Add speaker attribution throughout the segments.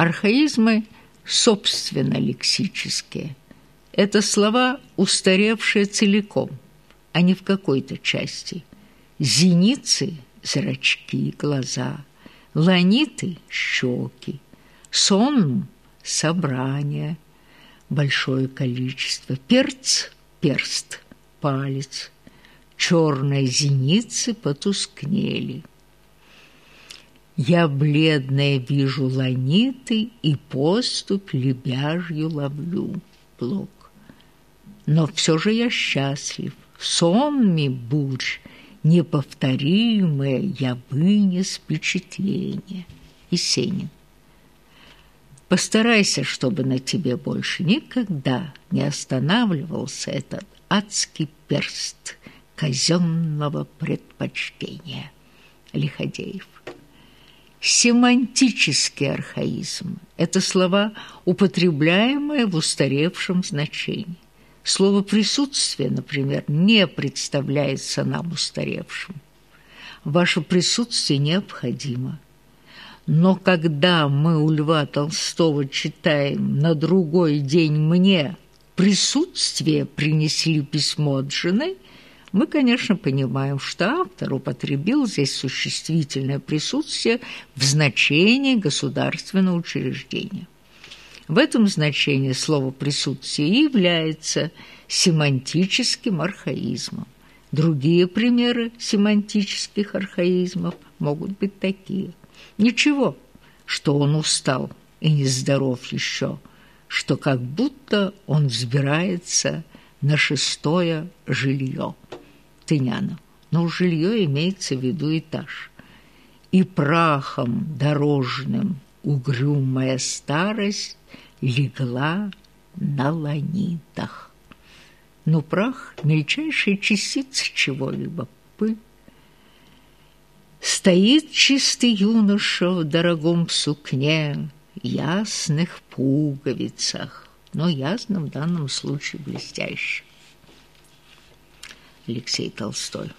Speaker 1: Архаизмы собственно лексические. Это слова, устаревшие целиком, а не в какой-то части. Зеницы – зрачки, глаза, ланиты – щеки, сон – собрание, большое количество, перц – перст, палец, черные зеницы потускнели. Я бледная вижу ланиты и поступь лебяжью ловлю. Блок. Но все же я счастлив. Сонми бурь, неповторимое я вынес впечатление. Есенин. Постарайся, чтобы на тебе больше никогда не останавливался этот адский перст казенного предпочтения. Лиходеев. Семантический архаизм – это слова, употребляемые в устаревшем значении. Слово «присутствие», например, не представляется нам устаревшим. Ваше присутствие необходимо. Но когда мы у Льва Толстого читаем «на другой день мне присутствие принесли письмо от жены», мы, конечно, понимаем, что автор употребил здесь существительное присутствие в значении государственного учреждения. В этом значении слово «присутствие» является семантическим архаизмом. Другие примеры семантических архаизмов могут быть такие. Ничего, что он устал и нездоров еще, что как будто он взбирается на шестое жилье. Тыняна. Но жилье имеется в виду этаж. И прахом дорожным угрюмая старость легла на ланитах. Но прах – мельчайшая частица чего-либо, пыль. Стоит чистый юноша в дорогом сукне, ясных пуговицах, но ясно в данном случае блестяще. Алексей Толстой.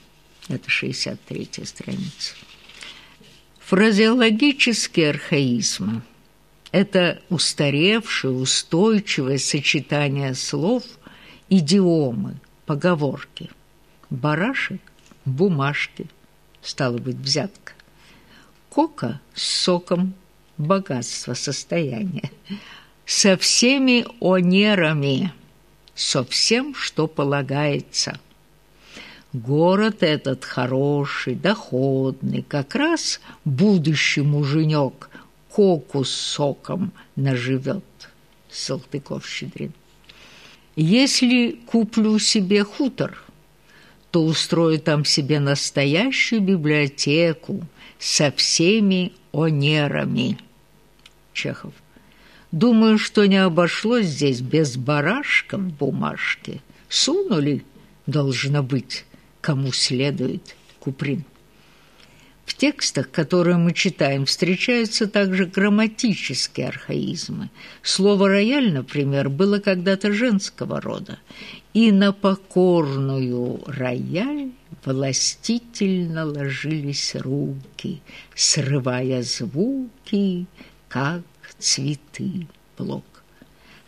Speaker 1: Это 63-я страница. Фразеологический архаизм – это устаревшее, устойчивое сочетание слов, идиомы, поговорки. Барашек – бумажки, стало быть, взятка. Кока с соком, богатство, состояние. Со всеми онерами, со всем, что полагается – Город этот хороший, доходный, как раз будущий муженек коку с соком наживет. Салтыков-Щедрин. Если куплю себе хутор, то устрою там себе настоящую библиотеку со всеми онерами. Чехов. Думаю, что не обошлось здесь без барашка в бумажке. Сунули, должно быть, кому следует Куприн. В текстах, которые мы читаем, встречаются также грамматические архаизмы. Слово «рояль», например, было когда-то женского рода, и на покорную рояль властительно ложились руки, срывая звуки, как цветы. Блок.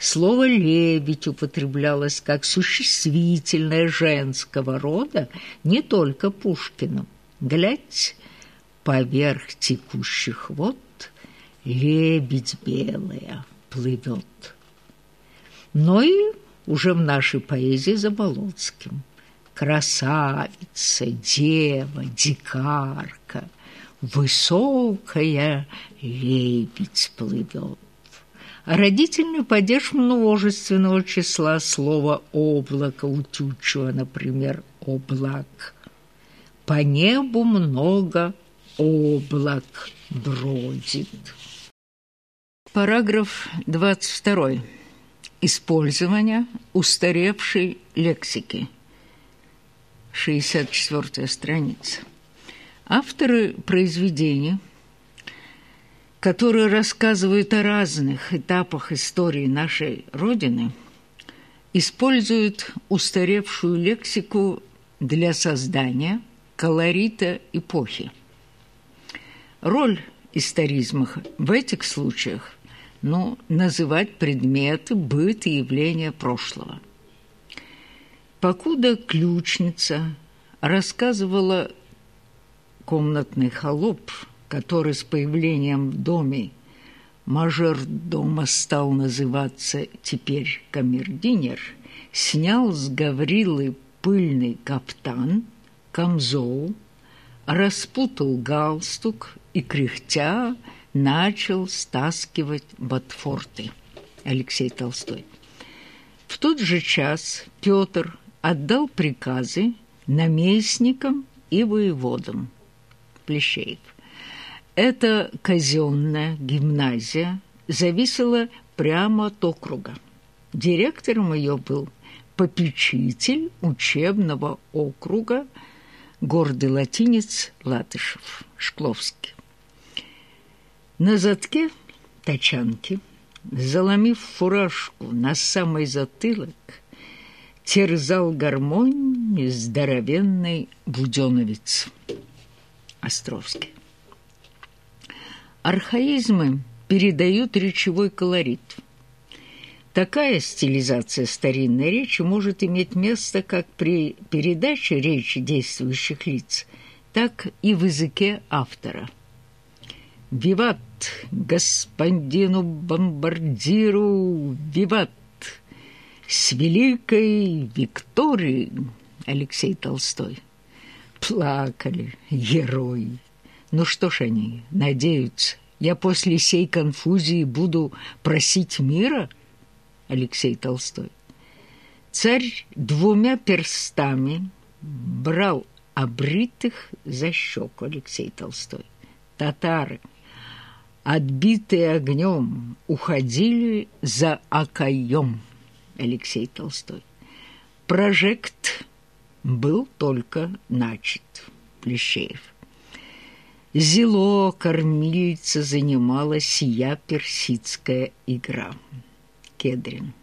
Speaker 1: Слово «лебедь» употреблялось как существительное женского рода не только Пушкиным. Глядь, поверх текущих вод лебедь белая плывет. Но и уже в нашей поэзии Заболоцким. Красавица, дева, дикарка, высокая лебедь плывет родительный падеж множественного числа слова «облако» утючего, например, «облак». По небу много облак бродит. Параграф 22. Использование устаревшей лексики. 64 страница. Авторы произведения – которые рассказывают о разных этапах истории нашей Родины, используют устаревшую лексику для создания колорита эпохи. Роль историзма в этих случаях но называть предметы, быт и явления прошлого. Покуда ключница рассказывала комнатный холоп, который с появлением в доме мажор дома стал называться теперь камердинер, снял с Гаврилы пыльный каптан, камзол, распутал галстук и, кряхтя, начал стаскивать ботфорты. Алексей Толстой. В тот же час Петр отдал приказы наместникам и воеводам. Плещеев. Эта казенная гимназия зависела прямо от округа. Директором ее был попечитель учебного округа гордый латинец Латышев, Шкловский. На задке тачанки, заломив фуражку на самый затылок, терзал гармонь здоровенный буденовец Островский. Архаизмы передают речевой колорит. Такая стилизация старинной речи может иметь место как при передаче речи действующих лиц, так и в языке автора. «Виват господину бомбардиру! Виват! С великой Викторией!» Алексей Толстой. Плакали герои. Ну что ж они, надеются, я после сей конфузии буду просить мира? Алексей Толстой. Царь двумя перстами брал обритых за щеку Алексей Толстой. Татары, отбитые огнем, уходили за окоем Алексей Толстой. Прожект был только начат. Плещеев. Зело кормильца занимала сия персидская игра. Кедрин.